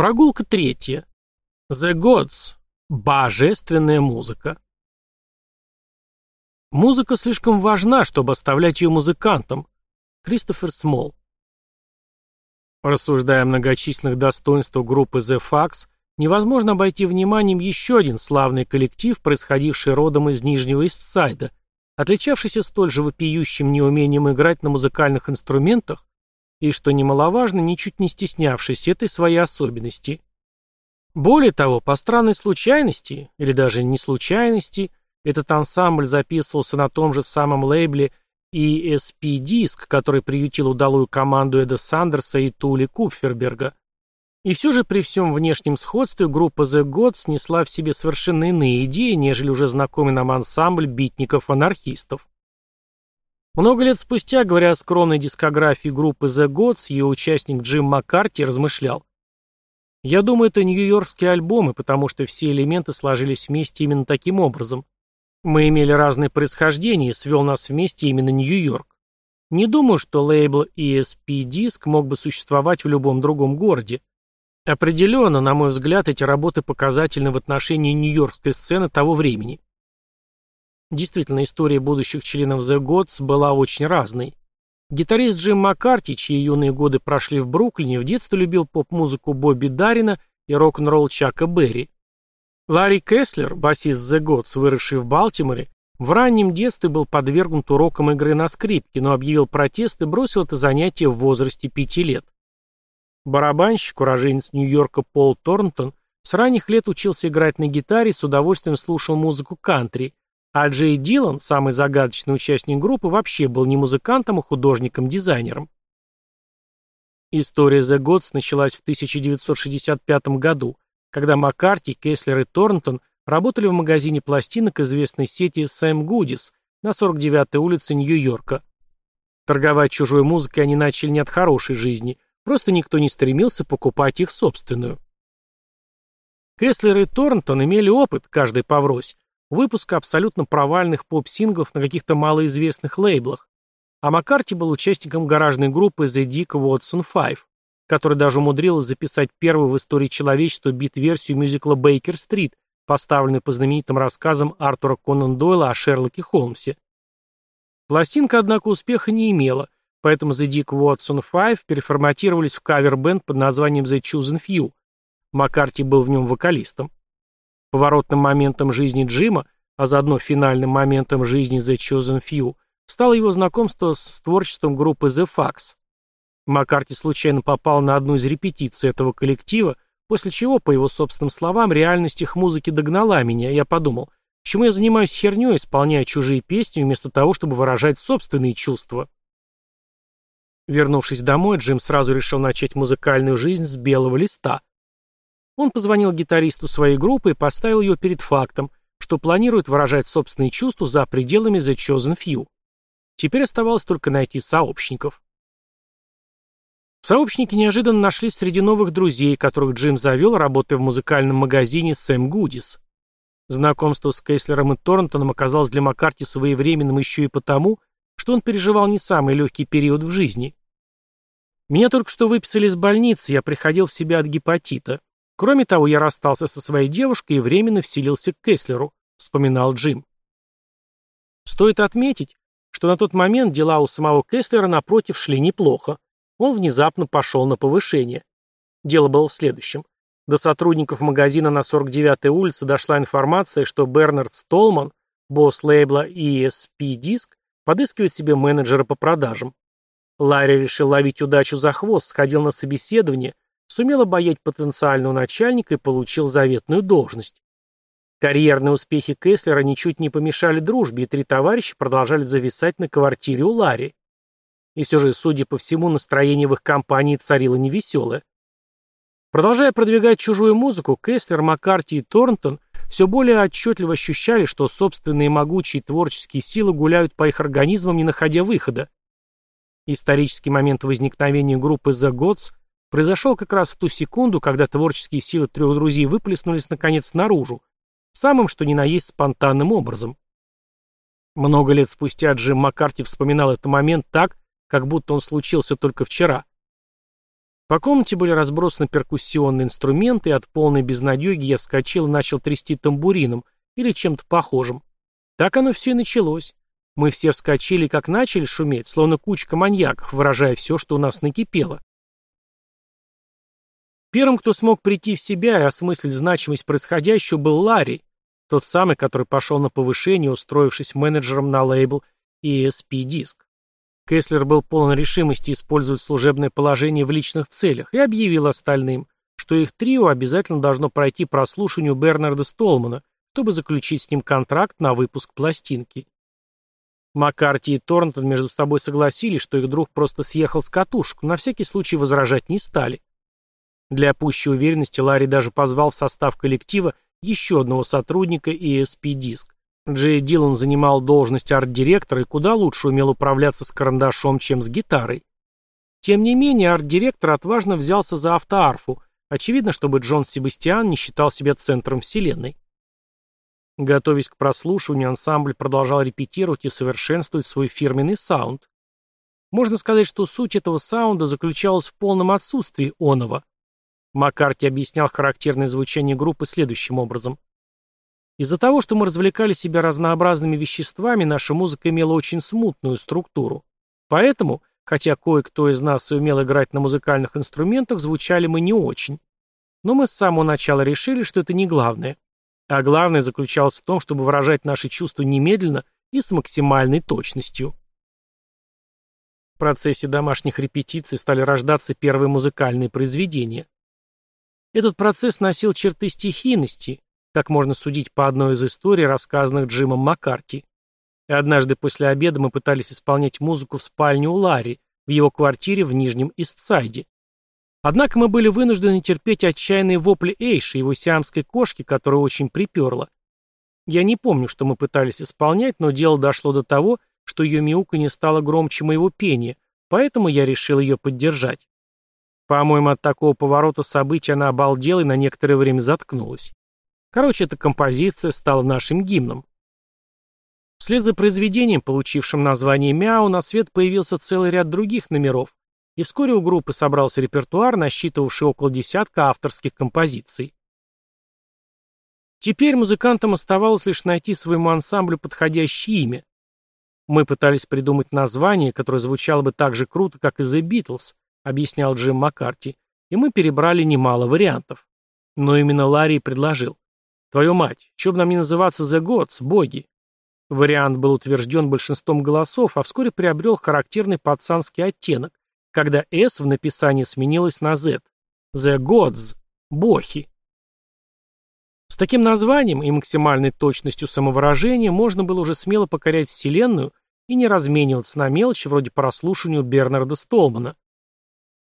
Прогулка третья. The Gods. Божественная музыка. Музыка слишком важна, чтобы оставлять ее музыкантам. Кристофер Смол. Рассуждая о многочисленных достоинствах группы The Fax, невозможно обойти вниманием еще один славный коллектив, происходивший родом из Нижнего Истсайда, отличавшийся столь же вопиющим неумением играть на музыкальных инструментах, и, что немаловажно, ничуть не стеснявшись этой своей особенности. Более того, по странной случайности, или даже не случайности, этот ансамбль записывался на том же самом лейбле ESP Disc, который приютил удалую команду Эда Сандерса и Тули Купферберга. И все же при всем внешнем сходстве группа The Gods снесла в себе совершенно иные идеи, нежели уже знакомый нам ансамбль битников-анархистов. Много лет спустя, говоря о скромной дискографии группы The Gods, ее участник Джим Маккарти размышлял. Я думаю, это нью-йоркские альбомы, потому что все элементы сложились вместе именно таким образом. Мы имели разное происхождение и свел нас вместе именно Нью-Йорк. Не думаю, что лейбл ESP Disc мог бы существовать в любом другом городе. Определенно, на мой взгляд, эти работы показательны в отношении нью-йоркской сцены того времени. Действительно, история будущих членов The Gods была очень разной. Гитарист Джим Маккарти, чьи юные годы прошли в Бруклине, в детстве любил поп-музыку Бобби Дарина и рок-н-ролл Чака Берри. Ларри Кеслер, басист The Gods, выросший в Балтиморе, в раннем детстве был подвергнут урокам игры на скрипке, но объявил протест и бросил это занятие в возрасте пяти лет. Барабанщик, уроженец Нью-Йорка Пол Торнтон, с ранних лет учился играть на гитаре и с удовольствием слушал музыку кантри, а Джей Дилан, самый загадочный участник группы, вообще был не музыкантом, а художником-дизайнером. История The Gods началась в 1965 году, когда Маккарти, Кеслер и Торнтон работали в магазине пластинок известной сети Сэм Гудис на 49-й улице Нью-Йорка. Торговать чужой музыкой они начали не от хорошей жизни, просто никто не стремился покупать их собственную. Кеслер и Торнтон имели опыт, каждый поврось, выпуска абсолютно провальных поп-синглов на каких-то малоизвестных лейблах, а Маккарти был участником гаражной группы The Dick Watson Five, которая даже умудрилась записать первую в истории человечества бит-версию мюзикла «Бейкер-стрит», поставленную по знаменитым рассказам Артура Конан Дойла о Шерлоке Холмсе. Пластинка, однако, успеха не имела, поэтому The Dick Watson Five переформатировались в кавер-бенд под названием The Chosen Few. Маккарти был в нем вокалистом. Поворотным моментом жизни Джима, а заодно финальным моментом жизни The Chosen Few, стало его знакомство с творчеством группы The Fax. Маккарти случайно попал на одну из репетиций этого коллектива, после чего, по его собственным словам, реальность их музыки догнала меня, и я подумал, почему я занимаюсь херней, исполняя чужие песни, вместо того, чтобы выражать собственные чувства. Вернувшись домой, Джим сразу решил начать музыкальную жизнь с белого листа. Он позвонил гитаристу своей группы и поставил ее перед фактом, что планирует выражать собственные чувства за пределами The Chosen Few. Теперь оставалось только найти сообщников. Сообщники неожиданно нашлись среди новых друзей, которых Джим завел, работая в музыкальном магазине Сэм Гудис. Знакомство с Кейслером и Торнтоном оказалось для Маккарти своевременным еще и потому, что он переживал не самый легкий период в жизни. Меня только что выписали из больницы, я приходил в себя от гепатита. Кроме того, я расстался со своей девушкой и временно вселился к Кеслеру, вспоминал Джим. Стоит отметить, что на тот момент дела у самого Кеслера напротив шли неплохо. Он внезапно пошел на повышение. Дело было в следующем. До сотрудников магазина на 49-й улице дошла информация, что Бернард Столман, босс лейбла ESP Disc, подыскивает себе менеджера по продажам. Ларри решил ловить удачу за хвост, сходил на собеседование, сумел обаять потенциального начальника и получил заветную должность. Карьерные успехи Кеслера ничуть не помешали дружбе, и три товарища продолжали зависать на квартире у Ларри. И все же, судя по всему, настроение в их компании царило невеселое. Продолжая продвигать чужую музыку, Кеслер, Маккарти и Торнтон все более отчетливо ощущали, что собственные могучие творческие силы гуляют по их организмам, не находя выхода. Исторический момент возникновения группы The Gods произошел как раз в ту секунду, когда творческие силы трех друзей выплеснулись наконец наружу, самым что ни на есть спонтанным образом. Много лет спустя Джим Маккарти вспоминал этот момент так, как будто он случился только вчера. По комнате были разбросаны перкуссионные инструменты, и от полной безнадеги я вскочил и начал трясти тамбурином или чем-то похожим. Так оно все и началось. Мы все вскочили, как начали шуметь, словно кучка маньяков, выражая все, что у нас накипело. Первым, кто смог прийти в себя и осмыслить значимость происходящего, был Ларри, тот самый, который пошел на повышение, устроившись менеджером на лейбл ESP Disc. Кеслер был полон решимости использовать служебное положение в личных целях и объявил остальным, что их трио обязательно должно пройти прослушивание у Бернарда Столмана, чтобы заключить с ним контракт на выпуск пластинки. Маккарти и Торнтон между собой согласились, что их друг просто съехал с катушек, на всякий случай возражать не стали. Для пущей уверенности Ларри даже позвал в состав коллектива еще одного сотрудника ESP Disc. Джей Дилан занимал должность арт-директора и куда лучше умел управляться с карандашом, чем с гитарой. Тем не менее, арт-директор отважно взялся за автоарфу, очевидно, чтобы Джон Себастьян не считал себя центром вселенной. Готовясь к прослушиванию, ансамбль продолжал репетировать и совершенствовать свой фирменный саунд. Можно сказать, что суть этого саунда заключалась в полном отсутствии оного. Маккарти объяснял характерное звучание группы следующим образом. Из-за того, что мы развлекали себя разнообразными веществами, наша музыка имела очень смутную структуру. Поэтому, хотя кое-кто из нас и умел играть на музыкальных инструментах, звучали мы не очень. Но мы с самого начала решили, что это не главное. А главное заключалось в том, чтобы выражать наши чувства немедленно и с максимальной точностью. В процессе домашних репетиций стали рождаться первые музыкальные произведения. Этот процесс носил черты стихийности, как можно судить по одной из историй, рассказанных Джимом Маккарти. И однажды после обеда мы пытались исполнять музыку в спальне у Ларри, в его квартире в Нижнем Истсайде. Однако мы были вынуждены терпеть отчаянные вопли Эйши, его сиамской кошки, которая очень приперла. Я не помню, что мы пытались исполнять, но дело дошло до того, что ее мяуканье стало громче моего пения, поэтому я решил ее поддержать. По-моему, от такого поворота событий она обалдела и на некоторое время заткнулась. Короче, эта композиция стала нашим гимном. Вслед за произведением, получившим название «Мяу», на свет появился целый ряд других номеров, и вскоре у группы собрался репертуар, насчитывавший около десятка авторских композиций. Теперь музыкантам оставалось лишь найти своему ансамблю подходящее имя. Мы пытались придумать название, которое звучало бы так же круто, как и The Beatles, — объяснял Джим Маккарти, и мы перебрали немало вариантов. Но именно Ларри предложил. «Твою мать, чё бы нам не называться The Gods, боги?» Вариант был утвержден большинством голосов, а вскоре приобрел характерный пацанский оттенок, когда S в написании сменилось на Z. The Gods, бохи. С таким названием и максимальной точностью самовыражения можно было уже смело покорять Вселенную и не размениваться на мелочи вроде прослушивания Бернарда Столмана.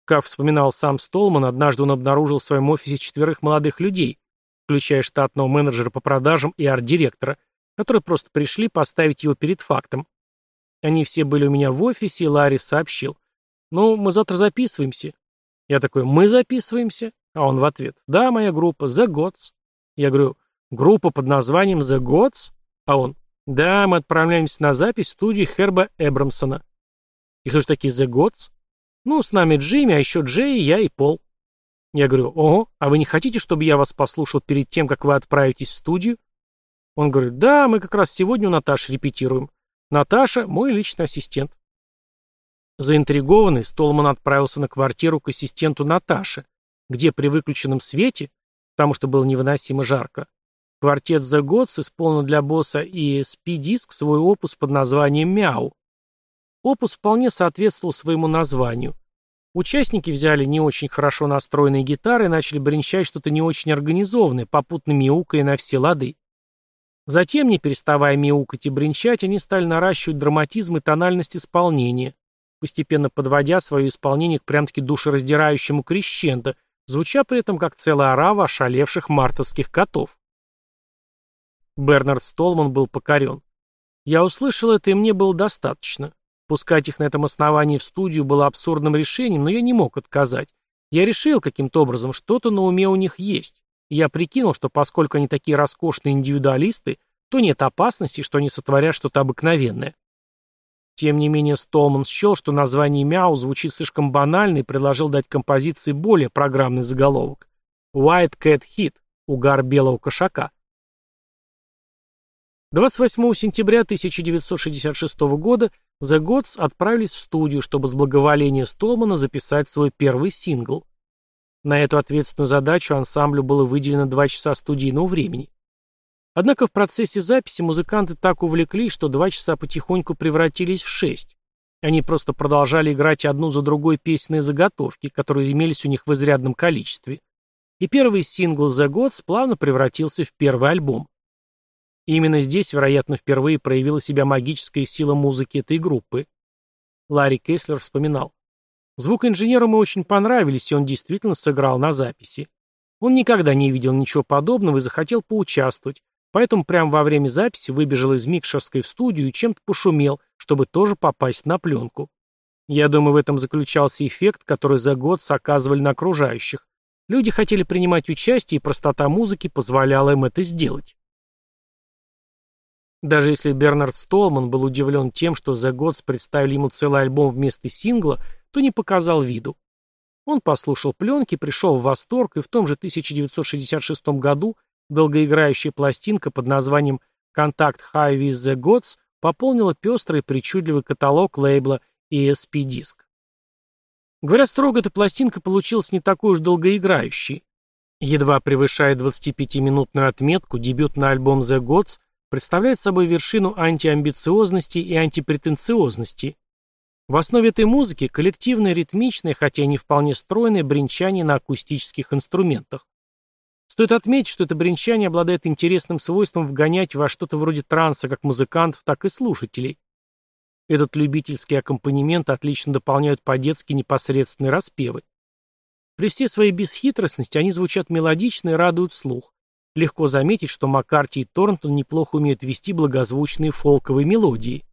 Как вспоминал сам Столман, однажды он обнаружил в своем офисе четверых молодых людей, включая штатного менеджера по продажам и арт-директора, которые просто пришли поставить его перед фактом. Они все были у меня в офисе, и Ларри сообщил. «Ну, мы завтра записываемся». Я такой, «Мы записываемся?» А он в ответ, «Да, моя группа, The Gods». Я говорю, «Группа под названием The Gods?» А он, «Да, мы отправляемся на запись в студию Херба Эбрамсона». И кто же такие The Gods? Ну, с нами Джимми, а еще Джей, я и Пол. Я говорю, ого, а вы не хотите, чтобы я вас послушал перед тем, как вы отправитесь в студию? Он говорит, да, мы как раз сегодня у Наташи репетируем. Наташа – мой личный ассистент. Заинтригованный, Столман отправился на квартиру к ассистенту Наташи, где при выключенном свете, потому что было невыносимо жарко, квартет The Gods исполнил для босса и SP-диск свой опус под названием «Мяу». Опус вполне соответствовал своему названию. Участники взяли не очень хорошо настроенные гитары и начали бренчать что-то не очень организованное, попутно мяукая на все лады. Затем, не переставая мяукать и бренчать, они стали наращивать драматизм и тональность исполнения, постепенно подводя свое исполнение к прям-таки душераздирающему крещендо, звуча при этом как целая орава ошалевших мартовских котов. Бернард Столман был покорен. Я услышал это, и мне было достаточно. Пускать их на этом основании в студию было абсурдным решением, но я не мог отказать. Я решил каким-то образом, что-то на уме у них есть. я прикинул, что поскольку они такие роскошные индивидуалисты, то нет опасности, что они сотворят что-то обыкновенное. Тем не менее, Столман счел, что название «Мяу» звучит слишком банально и предложил дать композиции более программный заголовок. «White Cat Hit» — «Угар белого кошака». 28 сентября 1966 года The Gods отправились в студию, чтобы с благоволения Столмана записать свой первый сингл. На эту ответственную задачу ансамблю было выделено два часа студийного времени. Однако в процессе записи музыканты так увлеклись, что два часа потихоньку превратились в шесть. Они просто продолжали играть одну за другой песенные заготовки, которые имелись у них в изрядном количестве. И первый сингл «The Gods» плавно превратился в первый альбом. И именно здесь, вероятно, впервые проявила себя магическая сила музыки этой группы. Ларри Кеслер вспоминал. Звукоинженеру мы очень понравились, и он действительно сыграл на записи. Он никогда не видел ничего подобного и захотел поучаствовать, Поэтому прямо во время записи выбежал из микшерской в студию и чем-то пошумел, чтобы тоже попасть на пленку. Я думаю, в этом заключался эффект, который за год оказывали на окружающих. Люди хотели принимать участие, и простота музыки позволяла им это сделать. Даже если Бернард Столман был удивлен тем, что The Gods представили ему целый альбом вместо сингла, то не показал виду. Он послушал пленки, пришел в восторг и в том же 1966 году Долгоиграющая пластинка под названием «Contact High with the Gods» пополнила пестрый причудливый каталог лейбла ESP Disc. Говоря строго, эта пластинка получилась не такой уж долгоиграющей. Едва превышая 25-минутную отметку, дебютный альбом The Gods представляет собой вершину антиамбициозности и антипретенциозности. В основе этой музыки коллективное ритмичное, хотя и не вполне стройное, бренчание на акустических инструментах. Стоит отметить, что это бренчание обладает интересным свойством вгонять во что-то вроде транса как музыкантов, так и слушателей. Этот любительский аккомпанемент отлично дополняют по-детски непосредственные распевы. При всей своей бесхитростности они звучат мелодично и радуют слух. Легко заметить, что Маккарти и Торнтон неплохо умеют вести благозвучные фолковые мелодии.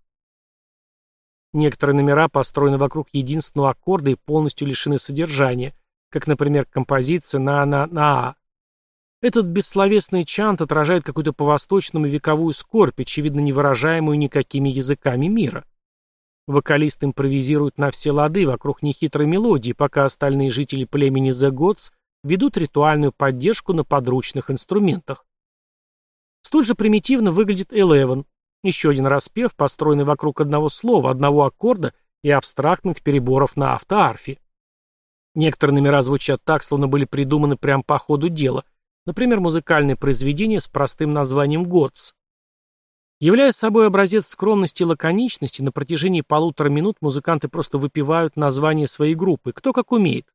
Некоторые номера построены вокруг единственного аккорда и полностью лишены содержания, как, например, композиция «На-на-на-а», этот бессловесный чант отражает какую-то по-восточному вековую скорбь, очевидно невыражаемую никакими языками мира. Вокалист импровизирует на все лады вокруг нехитрой мелодии, пока остальные жители племени The Gods ведут ритуальную поддержку на подручных инструментах. Столь же примитивно выглядит Eleven, еще один распев, построенный вокруг одного слова, одного аккорда и абстрактных переборов на автоарфе. Некоторые номера звучат так, словно были придуманы прямо по ходу дела – Например, музыкальное произведение с простым названием «Готс». Являя собой образец скромности и лаконичности, на протяжении полутора минут музыканты просто выпивают название своей группы, кто как умеет.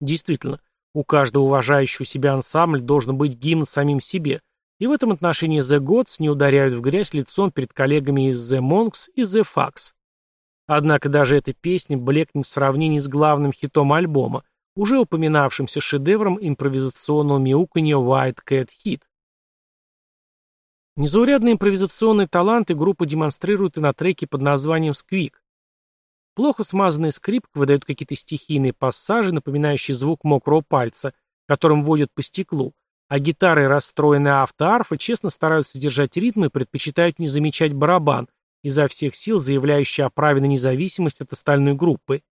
Действительно, у каждого уважающего себя ансамбль должен быть гимн самим себе, и в этом отношении The Gods не ударяют в грязь лицом перед коллегами из The Monks и The Fax. Однако даже эта песня блекнет в сравнении с главным хитом альбома, уже упоминавшимся шедевром импровизационного мяуканья White Cat Hit. Незаурядные импровизационные таланты группа демонстрирует и на треке под названием «Сквик». Плохо смазанная скрипка выдает какие-то стихийные пассажи, напоминающие звук мокрого пальца, которым водят по стеклу, а гитары расстроенные автоарфы честно стараются держать ритм и предпочитают не замечать барабан, изо всех сил заявляющий о праве на независимость от остальной группы.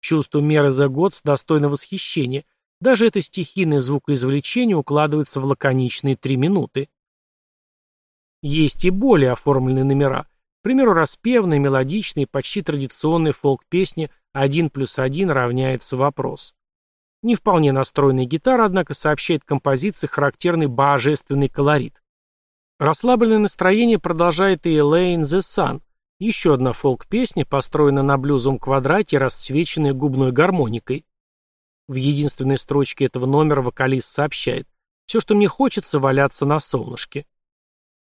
Чувство меры за год достойно восхищения. Даже это стихийное звукоизвлечение укладывается в лаконичные три минуты. Есть и более оформленные номера. Примеру, распевные, мелодичные, почти традиционные фолк-песни «Один плюс один равняется вопрос». Не вполне настроенная гитара, однако, сообщает композиции характерный божественный колорит. Расслабленное настроение продолжает и Elaine the Sun, еще одна фолк-песня, построена на блюзовом квадрате, расцвеченная губной гармоникой. В единственной строчке этого номера вокалист сообщает «Все, что мне хочется, валяться на солнышке».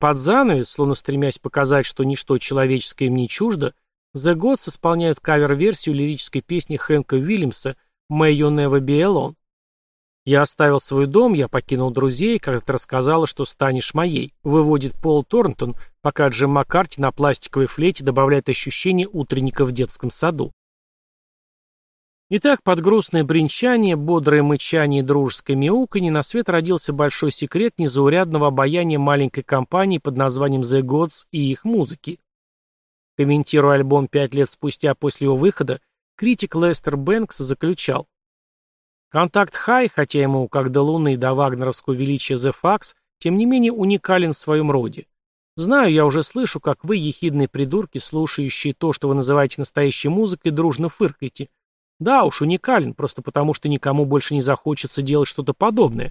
Под занавес, словно стремясь показать, что ничто человеческое им не чуждо, The Gods исполняют кавер-версию лирической песни Хэнка Уильямса «May You Never Be Alone». «Я оставил свой дом, я покинул друзей, как ты рассказала, что станешь моей», выводит Пол Торнтон, пока Джим Маккарти на пластиковой флейте добавляет ощущение утренника в детском саду. Итак, под грустное бренчание, бодрое мычание и дружеское мяуканье на свет родился большой секрет незаурядного обаяния маленькой компании под названием The Gods и их музыки. Комментируя альбом пять лет спустя после его выхода, критик Лестер Бэнкс заключал. Контакт Хай, хотя ему, как до Луны и до вагнеровского величия The Fax, тем не менее уникален в своем роде. Знаю, я уже слышу, как вы, ехидные придурки, слушающие то, что вы называете настоящей музыкой, дружно фыркаете. Да уж, уникален, просто потому что никому больше не захочется делать что-то подобное.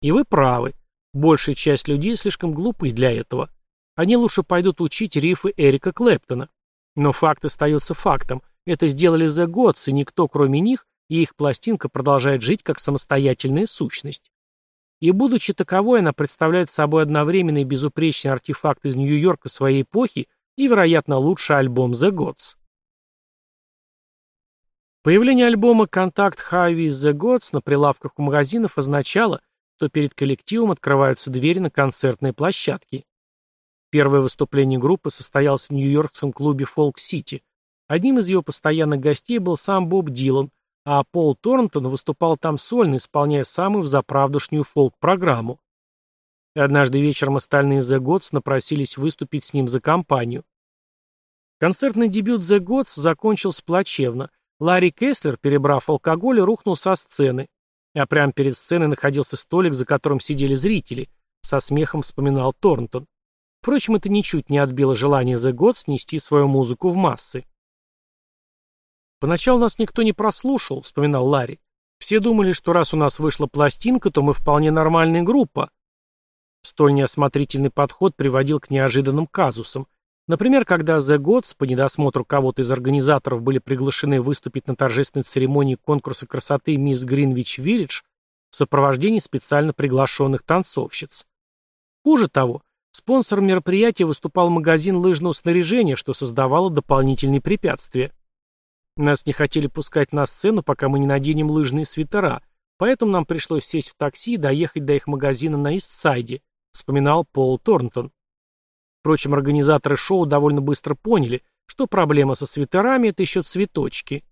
И вы правы. Большая часть людей слишком глупы для этого. Они лучше пойдут учить рифы Эрика Клэптона. Но факт остается фактом. Это сделали The Gods, и никто, кроме них, и их пластинка продолжает жить как самостоятельная сущность. И будучи таковой, она представляет собой одновременный безупречный артефакт из Нью-Йорка своей эпохи и, вероятно, лучший альбом The Gods. Появление альбома «Контакт Highway The Gods» на прилавках у магазинов означало, что перед коллективом открываются двери на концертные площадки. Первое выступление группы состоялось в нью-йоркском клубе City. Одним из его постоянных гостей был сам Боб Дилан, а Пол Торнтон выступал там сольно, исполняя самую взаправдушнюю фолк-программу. И однажды вечером остальные The Gods напросились выступить с ним за компанию. Концертный дебют The Gods закончился плачевно. Ларри Кеслер, перебрав алкоголь, рухнул со сцены. А прямо перед сценой находился столик, за которым сидели зрители. Со смехом вспоминал Торнтон. Впрочем, это ничуть не отбило желание The Gods снести свою музыку в массы. «Поначалу нас никто не прослушал», — вспоминал Ларри. «Все думали, что раз у нас вышла пластинка, то мы вполне нормальная группа». Столь неосмотрительный подход приводил к неожиданным казусам. Например, когда The Gods по недосмотру кого-то из организаторов были приглашены выступить на торжественной церемонии конкурса красоты «Мисс Гринвич Виллидж» в сопровождении специально приглашенных танцовщиц. Хуже того, спонсором мероприятия выступал магазин лыжного снаряжения, что создавало дополнительные препятствия. Нас не хотели пускать на сцену, пока мы не наденем лыжные свитера, поэтому нам пришлось сесть в такси и доехать до их магазина на Истсайде, вспоминал Пол Торнтон. Впрочем, организаторы шоу довольно быстро поняли, что проблема со свитерами – это еще цветочки.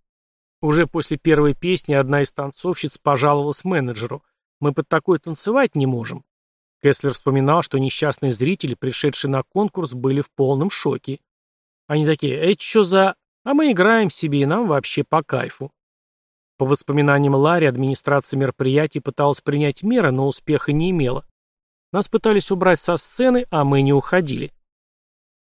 Уже после первой песни одна из танцовщиц пожаловалась менеджеру. «Мы под такое танцевать не можем». Кеслер вспоминал, что несчастные зрители, пришедшие на конкурс, были в полном шоке. Они такие «Это что за...» А мы играем себе, и нам вообще по кайфу. По воспоминаниям Ларри, администрация мероприятий пыталась принять меры, но успеха не имела. Нас пытались убрать со сцены, а мы не уходили.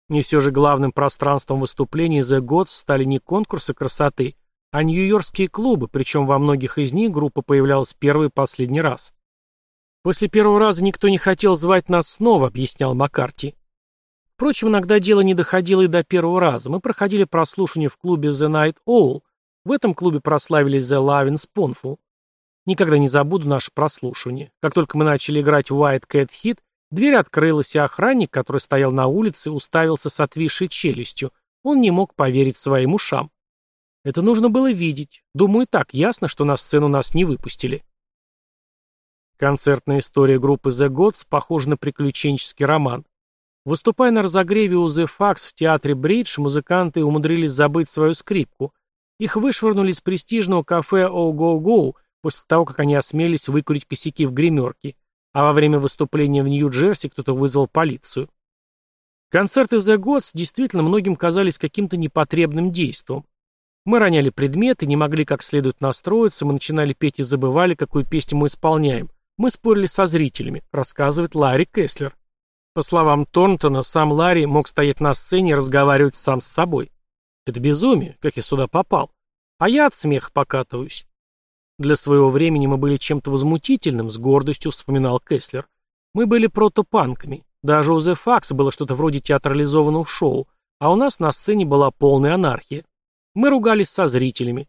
И все же главным пространством выступлений The Gods стали не конкурсы красоты, а нью-йоркские клубы, причем во многих из них группа появлялась первый и последний раз. После первого раза никто не хотел звать нас снова, объяснял Маккарти. Впрочем, иногда дело не доходило и до первого раза. Мы проходили прослушивание в клубе The Night Owl. В этом клубе прославились The Lovin' Spoonful. Никогда не забуду наше прослушивание. Как только мы начали играть White Cat Hit, дверь открылась, и охранник, который стоял на улице, уставился с отвисшей челюстью. Он не мог поверить своим ушам. Это нужно было видеть. Думаю, так ясно, что на сцену нас не выпустили. Концертная история группы The Gods похожа на приключенческий роман. Выступая на разогреве у The Fax в театре Бридж, музыканты умудрились забыть свою скрипку. Их вышвырнули из престижного кафе «О Go Go» после того, как они осмелись выкурить косяки в гримерке, а во время выступления в Нью-Джерси кто-то вызвал полицию. Концерты The Gods действительно многим казались каким-то непотребным действом. Мы роняли предметы, не могли как следует настроиться, мы начинали петь и забывали, какую песню мы исполняем. Мы спорили со зрителями, рассказывает Ларри Кеслер. По словам Торнтона, сам Ларри мог стоять на сцене и разговаривать сам с собой. Это безумие, как я сюда попал. А я от смеха покатываюсь. Для своего времени мы были чем-то возмутительным, с гордостью вспоминал Кеслер. Мы были протопанками. Даже у The Fax было что-то вроде театрализованного шоу, а у нас на сцене была полная анархия. Мы ругались со зрителями.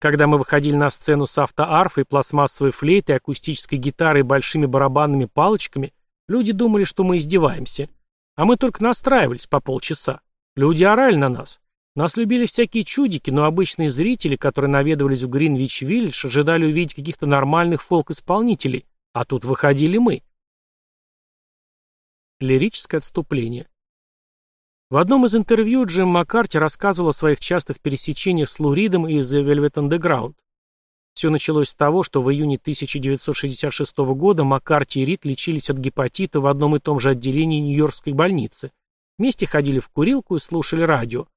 Когда мы выходили на сцену с автоарфой, пластмассовой флейтой, акустической гитарой и большими барабанными палочками – Люди думали, что мы издеваемся. А мы только настраивались по полчаса. Люди орали на нас. Нас любили всякие чудики, но обычные зрители, которые наведывались в Гринвич-Виллидж, ожидали увидеть каких-то нормальных фолк-исполнителей. А тут выходили мы. Лирическое отступление. В одном из интервью Джим Маккарти рассказывал о своих частых пересечениях с Луридом и The Velvet Underground. Все началось с того, что в июне 1966 года Маккарти и Рид лечились от гепатита в одном и том же отделении Нью-Йоркской больницы. Вместе ходили в курилку и слушали радио.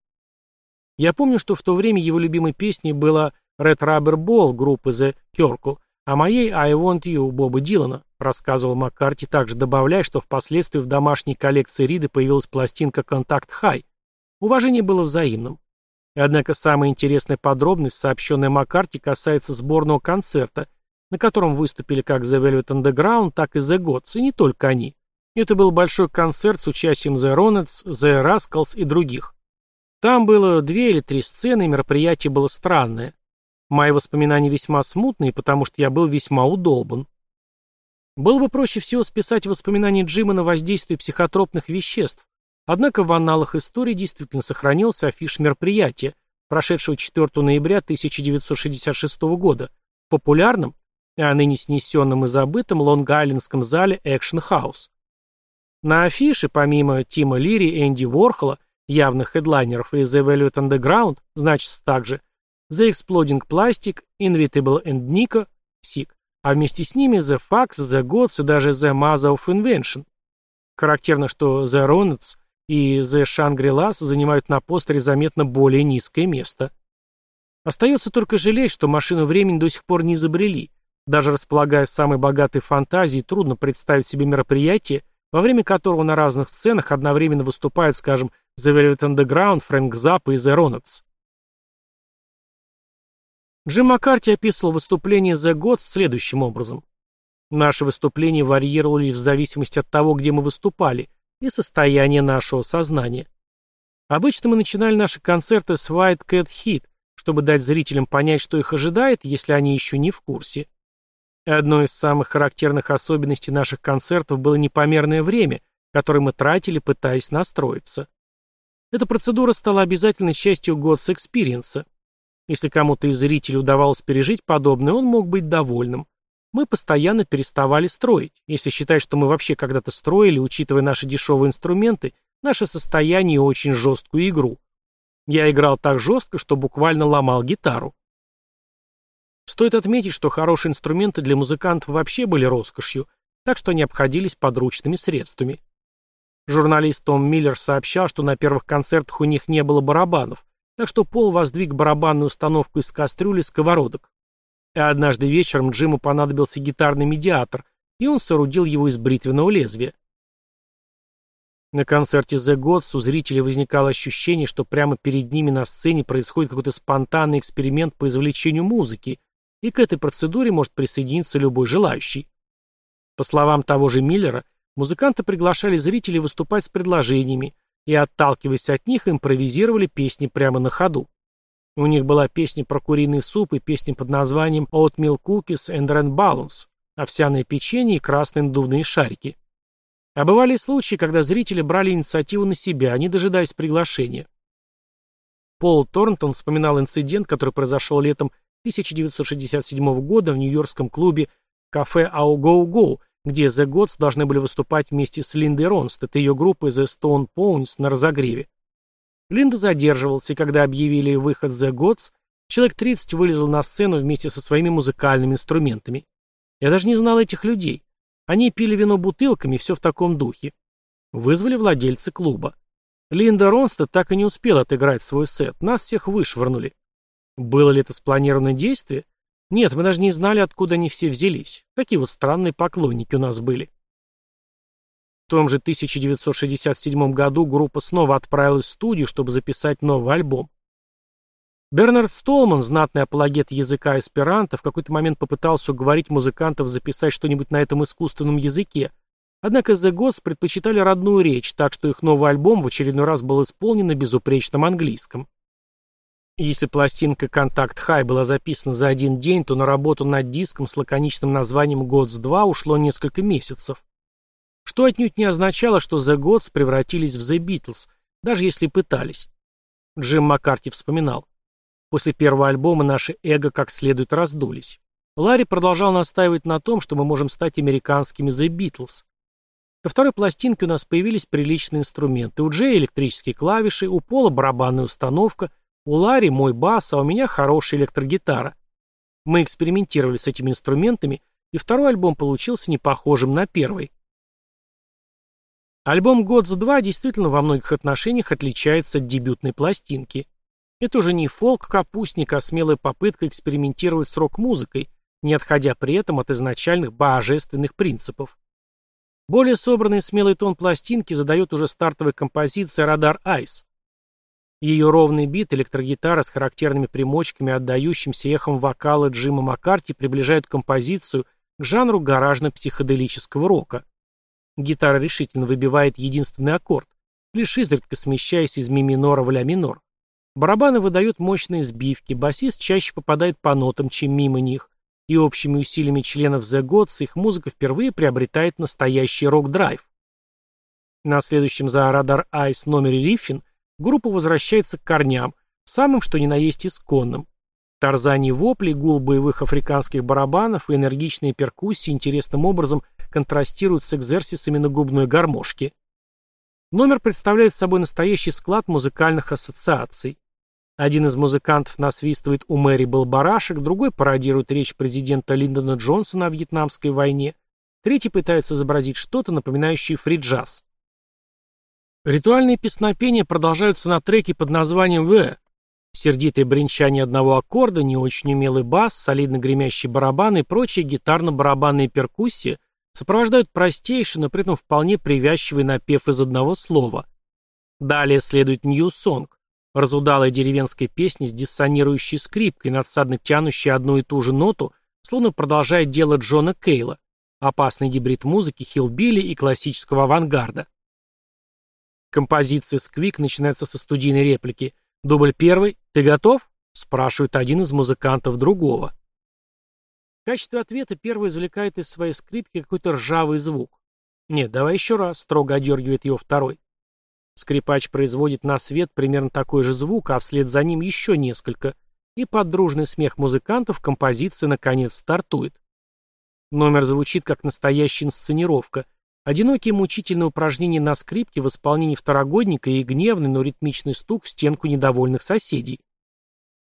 Я помню, что в то время его любимой песней была Red Rubber Ball группы The Kirkle, а моей I Want You Боба Дилана, рассказывал Маккарти, также добавляя, что впоследствии в домашней коллекции Риды появилась пластинка Contact High. Уважение было взаимным. Однако самая интересная подробность, сообщенная Маккарти, касается сборного концерта, на котором выступили как The Velvet Underground, так и The Gods, и не только они. Это был большой концерт с участием The Ronets, The Rascals и других. Там было две или три сцены, и мероприятие было странное. Мои воспоминания весьма смутные, потому что я был весьма удолбан. Было бы проще всего списать воспоминания Джима на воздействие психотропных веществ, однако в аналах истории действительно сохранился афиш мероприятия, прошедшего 4 ноября 1966 года, в популярном, а ныне снесенном и забытом Лонг-Айлендском зале Action House. На афише, помимо Тима Лири и Энди Ворхола, явных хедлайнеров и The Velvet Underground, значится также The Exploding Plastic, Inevitable and Nico, Sick, а вместе с ними The Fax, The Gods и даже The Maza of Invention. Характерно, что The Ronets и The Shangri-Las занимают на постере заметно более низкое место. Остается только жалеть, что машину времени до сих пор не изобрели. Даже располагая самой богатой фантазией, трудно представить себе мероприятие, во время которого на разных сценах одновременно выступают, скажем, The Velvet Underground, Фрэнк Заппа и The Ronets. Джим Маккарти описывал выступление The Gods следующим образом. Наши выступления варьировали в зависимости от того, где мы выступали, и состояния нашего сознания. Обычно мы начинали наши концерты с White Cat Hit, чтобы дать зрителям понять, что их ожидает, если они еще не в курсе. Одной из самых характерных особенностей наших концертов было непомерное время, которое мы тратили, пытаясь настроиться. Эта процедура стала обязательной частью God's Experience. Если кому-то из зрителей удавалось пережить подобное, он мог быть довольным. Мы постоянно переставали строить. Если считать, что мы вообще когда-то строили, учитывая наши дешевые инструменты, наше состояние и очень жесткую игру. Я играл так жестко, что буквально ломал гитару. Стоит отметить, что хорошие инструменты для музыкантов вообще были роскошью, так что они обходились подручными средствами. Журналист Том Миллер сообщал, что на первых концертах у них не было барабанов, так что Пол воздвиг барабанную установку из кастрюли сковородок. И однажды вечером Джиму понадобился гитарный медиатор, и он соорудил его из бритвенного лезвия. На концерте The Gods у зрителей возникало ощущение, что прямо перед ними на сцене происходит какой-то спонтанный эксперимент по извлечению музыки, и к этой процедуре может присоединиться любой желающий. По словам того же Миллера, музыканты приглашали зрителей выступать с предложениями, и, отталкиваясь от них, импровизировали песни прямо на ходу. У них была песня про куриный суп и песня под названием Oatmeal Cookies and Red Balloons, овсяное печенье и красные надувные шарики. А бывали случаи, когда зрители брали инициативу на себя, не дожидаясь приглашения. Пол Торнтон вспоминал инцидент, который произошел летом 1967 года в нью-йоркском клубе «Кафе Ау Гоу Гоу», где The Gods должны были выступать вместе с Линдой Ронстед и ее группой The Stone Pawns на разогреве. Линда задерживался, и когда объявили выход The Gods, человек 30 вылезал на сцену вместе со своими музыкальными инструментами. Я даже не знал этих людей. Они пили вино бутылками, все в таком духе. Вызвали владельцы клуба. Линда Ронстед так и не успела отыграть свой сет, нас всех вышвырнули. Было ли это спланированное действие? Нет, мы даже не знали, откуда они все взялись. Такие вот странные поклонники у нас были. В том же 1967 году группа снова отправилась в студию, чтобы записать новый альбом. Бернард Столман, знатный апологет языка эсперанто, в какой-то момент попытался уговорить музыкантов записать что-нибудь на этом искусственном языке, однако The Ghosts предпочитали родную речь, так что их новый альбом в очередной раз был исполнен на безупречном английском. Если пластинка «Контакт Хай» была записана за один день, то на работу над диском с лаконичным названием «Годс 2» ушло несколько месяцев. Что отнюдь не означало, что The Gods превратились в The Beatles, даже если пытались. Джим Маккарти вспоминал. После первого альбома наши эго как следует раздулись. Ларри продолжал настаивать на том, что мы можем стать американскими The Beatles. Ко второй пластинке у нас появились приличные инструменты. У Джея электрические клавиши, у Пола барабанная установка – у Ларри мой бас, а у меня хорошая электрогитара. Мы экспериментировали с этими инструментами, и второй альбом получился не похожим на первый. Альбом «Годс 2» действительно во многих отношениях отличается от дебютной пластинки. Это уже не фолк-капустник, а смелая попытка экспериментировать с рок-музыкой, не отходя при этом от изначальных божественных принципов. Более собранный смелый тон пластинки задает уже стартовая композиция «Радар Айс». Ее ровный бит, электрогитара с характерными примочками, отдающимся эхом вокала Джима Маккарти приближают композицию к жанру гаражно-психоделического рока. Гитара решительно выбивает единственный аккорд, лишь изредка смещаясь из ми минора в ля минор. Барабаны выдают мощные сбивки, басист чаще попадает по нотам, чем мимо них, и общими усилиями членов The Gods их музыка впервые приобретает настоящий рок-драйв. На следующем за Радар Айс номере Риффин группа возвращается к корням, самым что ни на есть исконным. Тарзание воплей, гул боевых африканских барабанов и энергичные перкуссии интересным образом контрастируют с экзерсисами на губной гармошке. Номер представляет собой настоящий склад музыкальных ассоциаций. Один из музыкантов насвистывает у Мэри был барашек, другой пародирует речь президента Линдона Джонсона о Вьетнамской войне, третий пытается изобразить что-то, напоминающее фри-джаз. Ритуальные песнопения продолжаются на треке под названием «В», Сердитое бренчание одного аккорда, не очень умелый бас, солидно гремящий барабан и прочие гитарно-барабанные перкуссии сопровождают простейший, но при этом вполне привязчивый напев из одного слова. Далее следует нью-сонг, разудалая деревенская песня с диссонирующей скрипкой, надсадно тянущей одну и ту же ноту, словно продолжает дело Джона Кейла, опасный гибрид музыки, хилбили и классического авангарда. Композиция «Сквик» начинается со студийной реплики – Дубль первый. Ты готов? Спрашивает один из музыкантов другого. В качестве ответа первый извлекает из своей скрипки какой-то ржавый звук. Нет, давай еще раз, строго одергивает его второй. Скрипач производит на свет примерно такой же звук, а вслед за ним еще несколько. И под дружный смех музыкантов композиция наконец стартует. Номер звучит как настоящая инсценировка – Одинокие мучительные упражнения на скрипке в исполнении второгодника и гневный, но ритмичный стук в стенку недовольных соседей.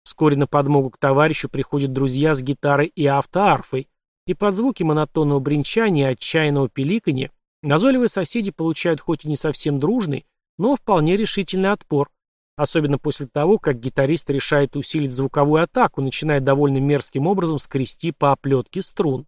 Вскоре на подмогу к товарищу приходят друзья с гитарой и автоарфой, и под звуки монотонного бренчания и отчаянного пиликанья назойливые соседи получают хоть и не совсем дружный, но вполне решительный отпор, особенно после того, как гитарист решает усилить звуковую атаку, начиная довольно мерзким образом скрести по оплетке струн.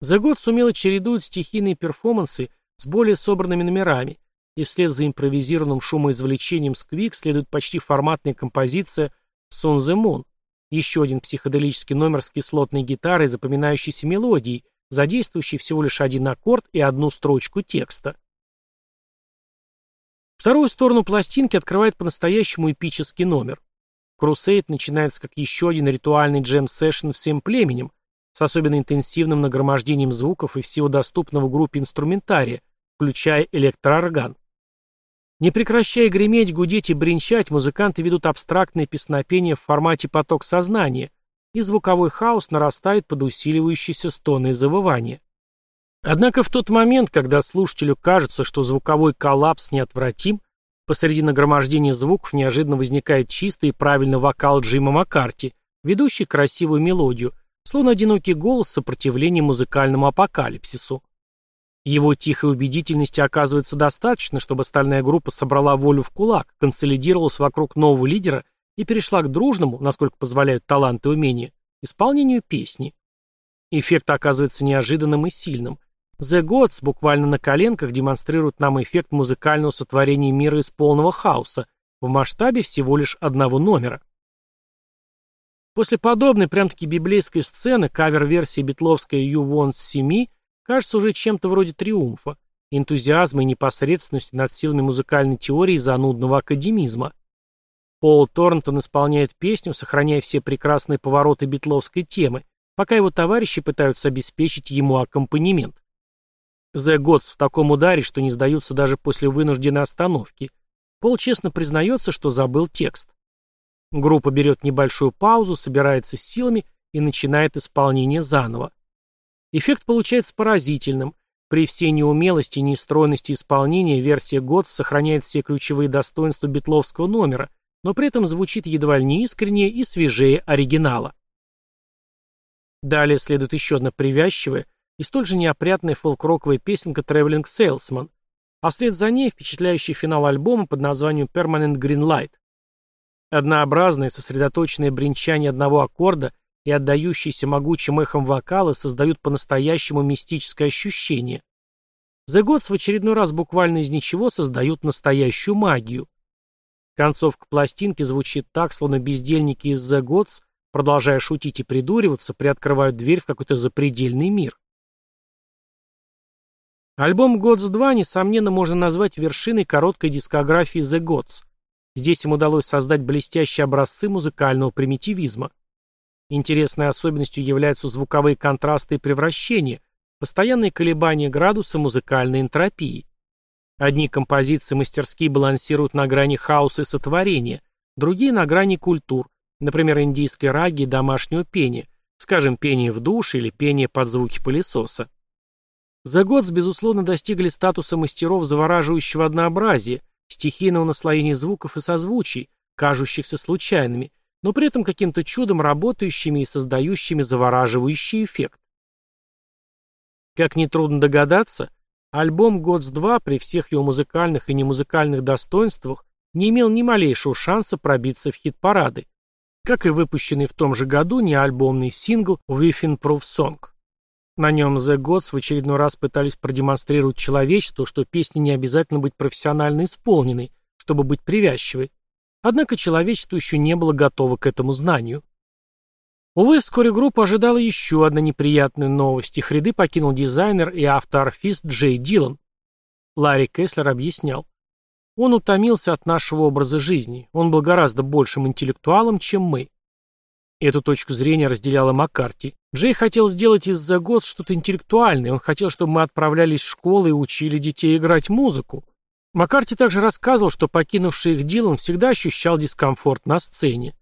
За год сумело чередуют стихийные перформансы с более собранными номерами, и вслед за импровизированным шумоизвлечением сквик следует почти форматная композиция «Sun the Moon», еще один психоделический номер с кислотной гитарой, запоминающейся мелодией, задействующий всего лишь один аккорд и одну строчку текста. Вторую сторону пластинки открывает по-настоящему эпический номер. Крусейд начинается как еще один ритуальный джем-сэшн всем племенем, с особенно интенсивным нагромождением звуков и всего доступного группе инструментария, включая электроорган. Не прекращая греметь, гудеть и бренчать, музыканты ведут абстрактное песнопение в формате поток сознания, и звуковой хаос нарастает под усиливающиеся стоны и завывания. Однако в тот момент, когда слушателю кажется, что звуковой коллапс неотвратим, посреди нагромождения звуков неожиданно возникает чистый и правильный вокал Джима Маккарти, ведущий красивую мелодию – словно одинокий голос сопротивления музыкальному апокалипсису. Его тихой убедительности оказывается достаточно, чтобы остальная группа собрала волю в кулак, консолидировалась вокруг нового лидера и перешла к дружному, насколько позволяют талант и умения, исполнению песни. Эффект оказывается неожиданным и сильным. The Gods буквально на коленках демонстрирует нам эффект музыкального сотворения мира из полного хаоса в масштабе всего лишь одного номера. После подобной, прям-таки библейской сцены, кавер-версия битловской «You Want See Me» кажется уже чем-то вроде триумфа, энтузиазма и непосредственности над силами музыкальной теории и занудного академизма. Пол Торнтон исполняет песню, сохраняя все прекрасные повороты битловской темы, пока его товарищи пытаются обеспечить ему аккомпанемент. The Gods в таком ударе, что не сдаются даже после вынужденной остановки. Пол честно признается, что забыл текст. Группа берет небольшую паузу, собирается с силами и начинает исполнение заново. Эффект получается поразительным. При всей неумелости и нестройности исполнения версия Готс сохраняет все ключевые достоинства битловского номера, но при этом звучит едва ли не искреннее и свежее оригинала. Далее следует еще одна привязчивая и столь же неопрятная фолк-роковая песенка Traveling Salesman, а вслед за ней впечатляющий финал альбома под названием Permanent Green Light. Однообразное, сосредоточенное бренчание одного аккорда и отдающиеся могучим эхом вокалы создают по-настоящему мистическое ощущение. The Gods в очередной раз буквально из ничего создают настоящую магию. Концовка пластинки звучит так, словно бездельники из The Gods, продолжая шутить и придуриваться, приоткрывают дверь в какой-то запредельный мир. Альбом Gods 2, несомненно, можно назвать вершиной короткой дискографии The Gods. Здесь им удалось создать блестящие образцы музыкального примитивизма. Интересной особенностью являются звуковые контрасты и превращения, постоянные колебания градуса музыкальной энтропии. Одни композиции мастерски балансируют на грани хаоса и сотворения, другие на грани культур, например, индийской раги и домашнего пения, скажем, пение в душе или пение под звуки пылесоса. За год, безусловно, достигли статуса мастеров завораживающего однообразия, стихийного наслоения звуков и созвучий, кажущихся случайными, но при этом каким-то чудом работающими и создающими завораживающий эффект. Как нетрудно догадаться, альбом «Годс 2» при всех его музыкальных и немузыкальных достоинствах не имел ни малейшего шанса пробиться в хит-парады, как и выпущенный в том же году неальбомный сингл «Within Proof Song». На нем The Gods в очередной раз пытались продемонстрировать человечеству, что песня не обязательно быть профессионально исполненной, чтобы быть привязчивой. Однако человечество еще не было готово к этому знанию. Увы, вскоре группу ожидала еще одна неприятная новость. Их ряды покинул дизайнер и автоарфист Джей Дилан. Ларри Кеслер объяснял. Он утомился от нашего образа жизни. Он был гораздо большим интеллектуалом, чем мы. Эту точку зрения разделяла Маккарти. Джей хотел сделать из-за год что-то интеллектуальное. Он хотел, чтобы мы отправлялись в школы и учили детей играть музыку. Маккарти также рассказывал, что покинувший их Дилан всегда ощущал дискомфорт на сцене.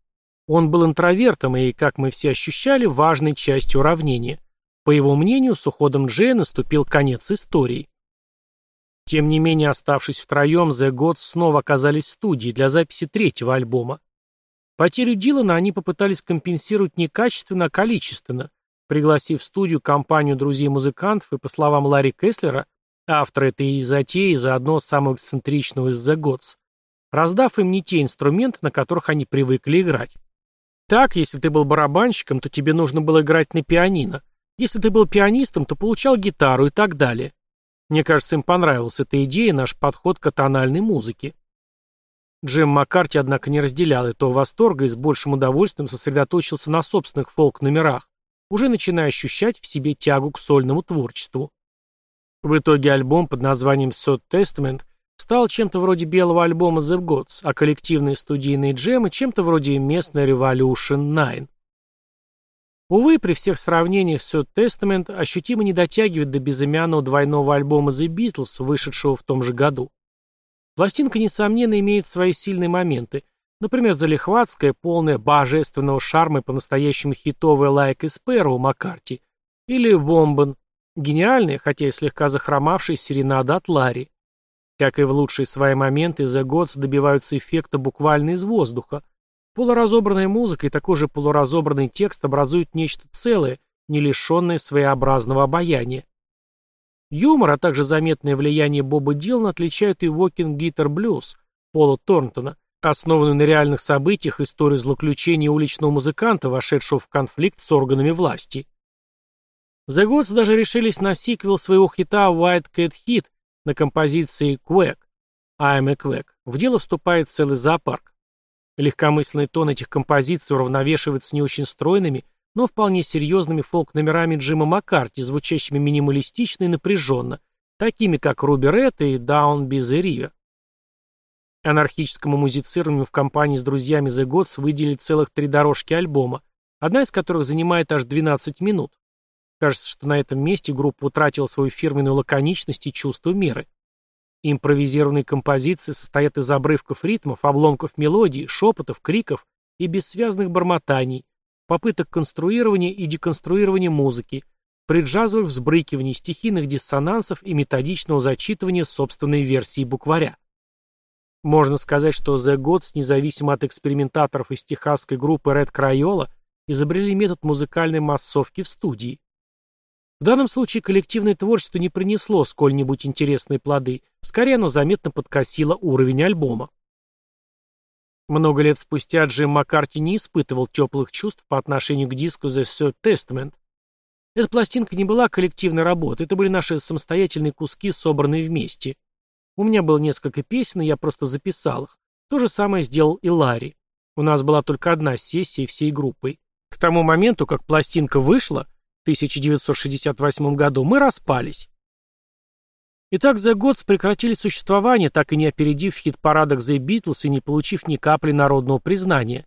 Он был интровертом и, как мы все ощущали, важной частью уравнения. По его мнению, с уходом Джея наступил конец истории. Тем не менее, оставшись втроем, The Gods снова оказались в студии для записи третьего альбома. Потерю Дилана они попытались компенсировать не качественно, а количественно, пригласив в студию компанию друзей-музыкантов и, по словам Ларри Кеслера, автора этой затеи, заодно самого эксцентричного из The Gods, раздав им не те инструменты, на которых они привыкли играть. Так, если ты был барабанщиком, то тебе нужно было играть на пианино. Если ты был пианистом, то получал гитару и так далее. Мне кажется, им понравилась эта идея, наш подход к тональной музыке. Джим Маккарти, однако, не разделял этого восторга и с большим удовольствием сосредоточился на собственных фолк-номерах, уже начиная ощущать в себе тягу к сольному творчеству. В итоге альбом под названием «Sod Testament» стал чем-то вроде белого альбома The Gods, а коллективные студийные джемы чем-то вроде местной Revolution 9. Увы, при всех сравнениях с Testament ощутимо не дотягивает до безымянного двойного альбома The Beatles, вышедшего в том же году. Пластинка, несомненно, имеет свои сильные моменты, например, залихватская, полная божественного шарма и по-настоящему хитовая лайк из Пэрроу Маккарти, или Вомбан, гениальная, хотя и слегка захромавшая серенада от Ларри. Как и в лучшие свои моменты, The Gods добиваются эффекта буквально из воздуха, Полуразобранная музыка и такой же полуразобранный текст образуют нечто целое, не лишенное своеобразного обаяния. Юмор, а также заметное влияние Боба Дилана отличают и Walking Guitar Blues Пола Торнтона, основанную на реальных событиях историю злоключения уличного музыканта, вошедшего в конфликт с органами власти. The Gods даже решились на сиквел своего хита White Cat Hit на композиции Quack, I'm a Quack. В дело вступает целый зоопарк. Легкомысленный тон этих композиций уравновешивается не очень стройными, но вполне серьезными фолк-номерами Джима Маккарти, звучащими минималистично и напряженно, такими как «Руби Ред» и «Down Be the River». Анархическому музицированию в компании с друзьями The Gods выделили целых три дорожки альбома, одна из которых занимает аж 12 минут. Кажется, что на этом месте группа утратила свою фирменную лаконичность и чувство меры. Импровизированные композиции состоят из обрывков ритмов, обломков мелодий, шепотов, криков и бессвязных бормотаний, попыток конструирования и деконструирования музыки, преджазовых взбрыкиваний, стихийных диссонансов и методичного зачитывания собственной версии букваря. Можно сказать, что The Gods, независимо от экспериментаторов из техасской группы Red Crayola, изобрели метод музыкальной массовки в студии. В данном случае коллективное творчество не принесло сколь-нибудь интересные плоды, скорее оно заметно подкосило уровень альбома. Много лет спустя Джим Маккарти не испытывал теплых чувств по отношению к диску The Third Testament. Эта пластинка не была коллективной работой, это были наши самостоятельные куски, собранные вместе. У меня было несколько песен, и я просто записал их. То же самое сделал и Ларри. У нас была только одна сессия всей группой. К тому моменту, как пластинка вышла, в 1968 году, мы распались. Итак, The Gods прекратили существование, так и не опередив в хит-парадах The Beatles и не получив ни капли народного признания.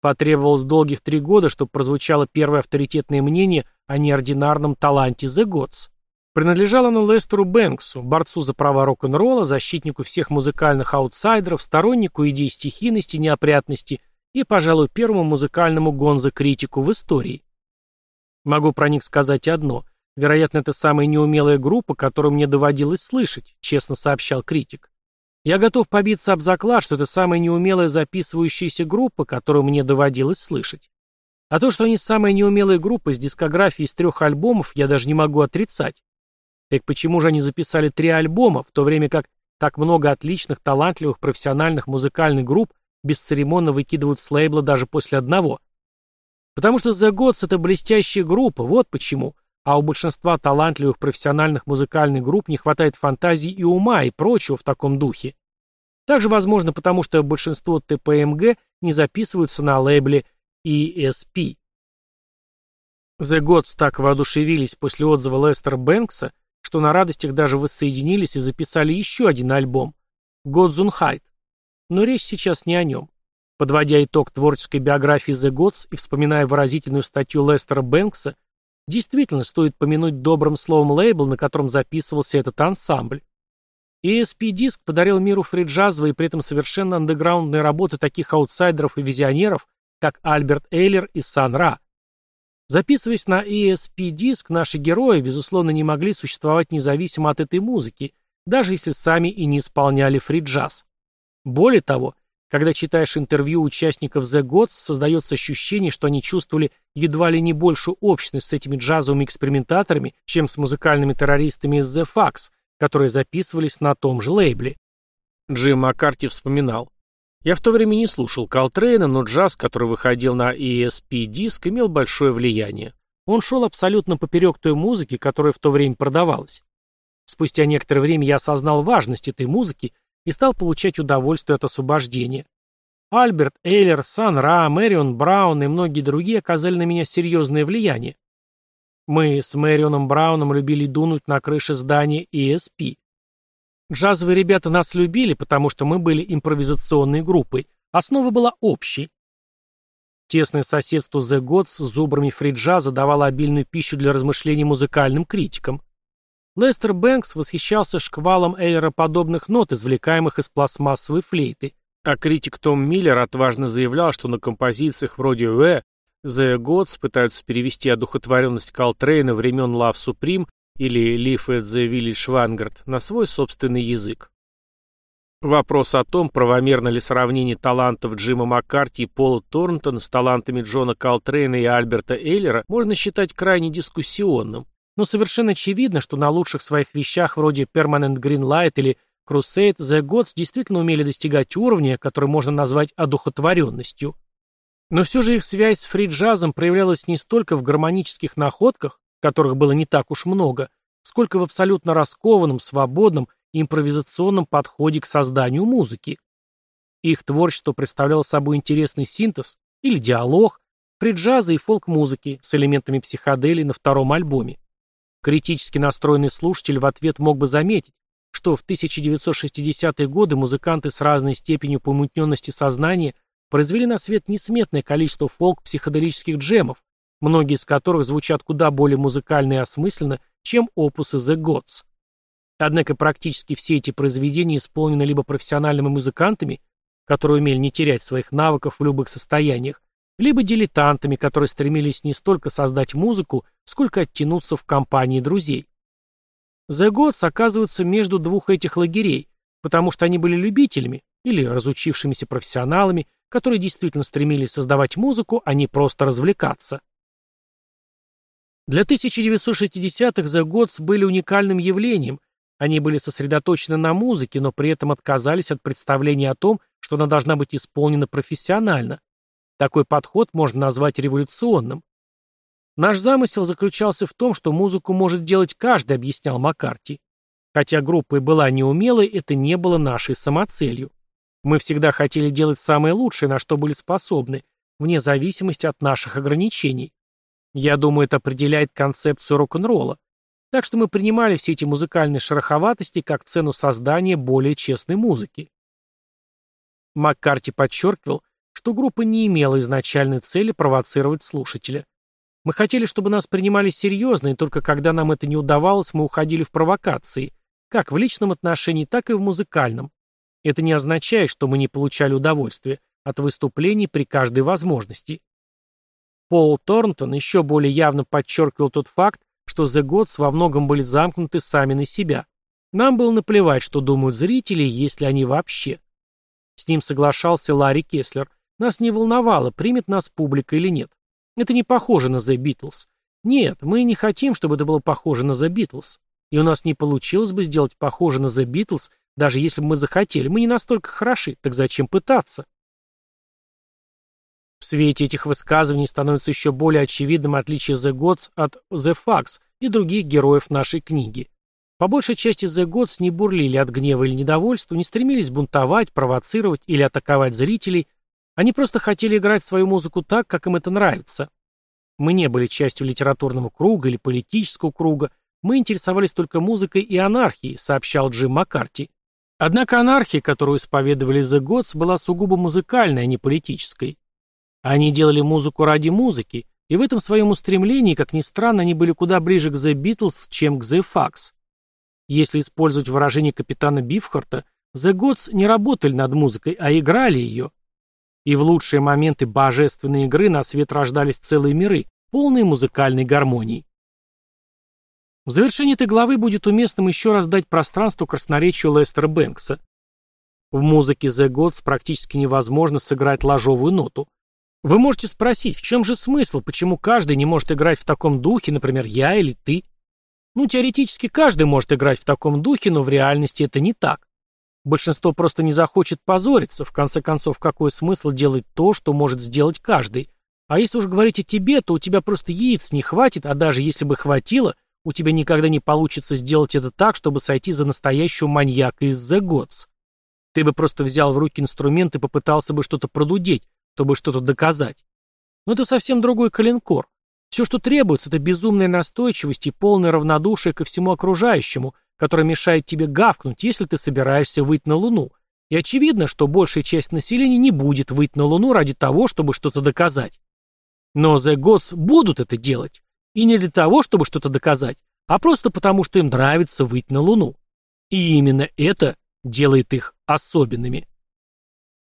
Потребовалось долгих три года, чтобы прозвучало первое авторитетное мнение о неординарном таланте The Gods. Принадлежало оно Лестеру Бэнксу, борцу за права рок-н-ролла, защитнику всех музыкальных аутсайдеров, стороннику идей стихийности, неопрятности и, пожалуй, первому музыкальному гонзо-критику в истории. Могу про них сказать одно – Вероятно, это самая неумелая группа, которую мне доводилось слышать, честно сообщал критик. Я готов побиться об заклад, что это самая неумелая записывающаяся группа, которую мне доводилось слышать. А то, что они самая неумелая группа с дискографией из трех альбомов, я даже не могу отрицать. Так почему же они записали три альбома, в то время как так много отличных, талантливых, профессиональных музыкальных групп бесцеремонно выкидывают с лейбла даже после одного? Потому что The Gods — это блестящая группа, вот почему а у большинства талантливых профессиональных музыкальных групп не хватает фантазии и ума и прочего в таком духе. Также возможно потому, что большинство ТПМГ не записываются на лейбле ESP. The Gods так воодушевились после отзыва Лестера Бэнкса, что на радостях даже воссоединились и записали еще один альбом on Height. Но речь сейчас не о нем. Подводя итог творческой биографии The Gods и вспоминая выразительную статью Лестера Бэнкса, Действительно, стоит помянуть добрым словом лейбл, на котором записывался этот ансамбль. ESP-диск подарил миру фриджазовые и при этом совершенно андеграундные работы таких аутсайдеров и визионеров, как Альберт Эйлер и Сан Ра. Записываясь на ESP-диск, наши герои, безусловно, не могли существовать независимо от этой музыки, даже если сами и не исполняли фриджаз. Более того, когда читаешь интервью участников The Gods, создается ощущение, что они чувствовали едва ли не большую общность с этими джазовыми экспериментаторами, чем с музыкальными террористами из The Fax, которые записывались на том же лейбле. Джим Маккарти вспоминал. Я в то время не слушал Колтрейна, но джаз, который выходил на ESP-диск, имел большое влияние. Он шел абсолютно поперек той музыки, которая в то время продавалась. Спустя некоторое время я осознал важность этой музыки и стал получать удовольствие от освобождения. Альберт, Эйлер, Сан Ра, Мэрион Браун и многие другие оказали на меня серьезное влияние. Мы с Мэрионом Брауном любили дунуть на крыше здания ESP. Джазовые ребята нас любили, потому что мы были импровизационной группой. Основа была общей. Тесное соседство The Gods с зубрами фриджаза давало обильную пищу для размышлений музыкальным критикам. Лестер Бэнкс восхищался шквалом эйрероподобных нот, извлекаемых из пластмассовой флейты, а критик Том Миллер отважно заявлял, что на композициях вроде «Уэ» The Gods пытаются перевести одухотворенность Колтрейна времен Love Supreme или Live at the Village Vanguard на свой собственный язык. Вопрос о том, правомерно ли сравнение талантов Джима Маккарти и Пола Торнтона с талантами Джона Колтрейна и Альберта Эйлера можно считать крайне дискуссионным. Но совершенно очевидно, что на лучших своих вещах вроде Permanent Green Light или Crusade The Gods действительно умели достигать уровня, который можно назвать одухотворенностью. Но все же их связь с фриджазом проявлялась не столько в гармонических находках, которых было не так уж много, сколько в абсолютно раскованном, свободном импровизационном подходе к созданию музыки. Их творчество представляло собой интересный синтез или диалог фриджаза и фолк-музыки с элементами психоделии на втором альбоме. Критически настроенный слушатель в ответ мог бы заметить, что в 1960-е годы музыканты с разной степенью помутненности сознания произвели на свет несметное количество фолк-психоделических джемов, многие из которых звучат куда более музыкально и осмысленно, чем опусы The Gods. Однако практически все эти произведения исполнены либо профессиональными музыкантами, которые умели не терять своих навыков в любых состояниях, либо дилетантами, которые стремились не столько создать музыку, сколько оттянуться в компании друзей. The Gods оказываются между двух этих лагерей, потому что они были любителями или разучившимися профессионалами, которые действительно стремились создавать музыку, а не просто развлекаться. Для 1960-х The Gods были уникальным явлением, Они были сосредоточены на музыке, но при этом отказались от представления о том, что она должна быть исполнена профессионально. Такой подход можно назвать революционным. Наш замысел заключался в том, что музыку может делать каждый, объяснял Маккарти. Хотя группа и была неумелой, это не было нашей самоцелью. Мы всегда хотели делать самое лучшее, на что были способны, вне зависимости от наших ограничений. Я думаю, это определяет концепцию рок-н-ролла. Так что мы принимали все эти музыкальные шероховатости как цену создания более честной музыки. Маккарти подчеркивал, что группа не имела изначальной цели провоцировать слушателя. Мы хотели, чтобы нас принимали серьезно, и только когда нам это не удавалось, мы уходили в провокации, как в личном отношении, так и в музыкальном. Это не означает, что мы не получали удовольствия от выступлений при каждой возможности. Пол Торнтон еще более явно подчеркивал тот факт, что The Gods во многом были замкнуты сами на себя. Нам было наплевать, что думают зрители, если они вообще. С ним соглашался Ларри Кеслер. Нас не волновало, примет нас публика или нет. Это не похоже на The Beatles. Нет, мы не хотим, чтобы это было похоже на The Beatles. И у нас не получилось бы сделать похоже на The Beatles, даже если бы мы захотели. Мы не настолько хороши, так зачем пытаться? В свете этих высказываний становится еще более очевидным отличие The Gods от The Facts и других героев нашей книги. По большей части The Gods не бурлили от гнева или недовольства, не стремились бунтовать, провоцировать или атаковать зрителей, они просто хотели играть свою музыку так, как им это нравится. Мы не были частью литературного круга или политического круга, мы интересовались только музыкой и анархией, сообщал Джим Маккарти. Однако анархия, которую исповедовали The Gods, была сугубо музыкальной, а не политической. Они делали музыку ради музыки, и в этом своем устремлении, как ни странно, они были куда ближе к The Beatles, чем к The Fax. Если использовать выражение капитана Бифхарта, The Gods не работали над музыкой, а играли ее. И в лучшие моменты божественной игры на свет рождались целые миры, полные музыкальной гармонии. В завершении этой главы будет уместным еще раз дать пространство красноречию Лестера Бэнкса. В музыке The Gods практически невозможно сыграть ложовую ноту. Вы можете спросить, в чем же смысл, почему каждый не может играть в таком духе, например, я или ты? Ну, теоретически каждый может играть в таком духе, но в реальности это не так. Большинство просто не захочет позориться, в конце концов, какой смысл делать то, что может сделать каждый? А если уж говорить о тебе, то у тебя просто яиц не хватит, а даже если бы хватило, у тебя никогда не получится сделать это так, чтобы сойти за настоящего маньяка из The Gods. Ты бы просто взял в руки инструмент и попытался бы что-то продудеть, чтобы что-то доказать. Но это совсем другой коленкор. Все, что требуется, это безумная настойчивость и полное равнодушие ко всему окружающему, которое мешает тебе гавкнуть, если ты собираешься выйти на Луну. И очевидно, что большая часть населения не будет выйти на Луну ради того, чтобы что-то доказать. Но The Gods будут это делать. И не для того, чтобы что-то доказать, а просто потому, что им нравится выйти на Луну. И именно это делает их особенными.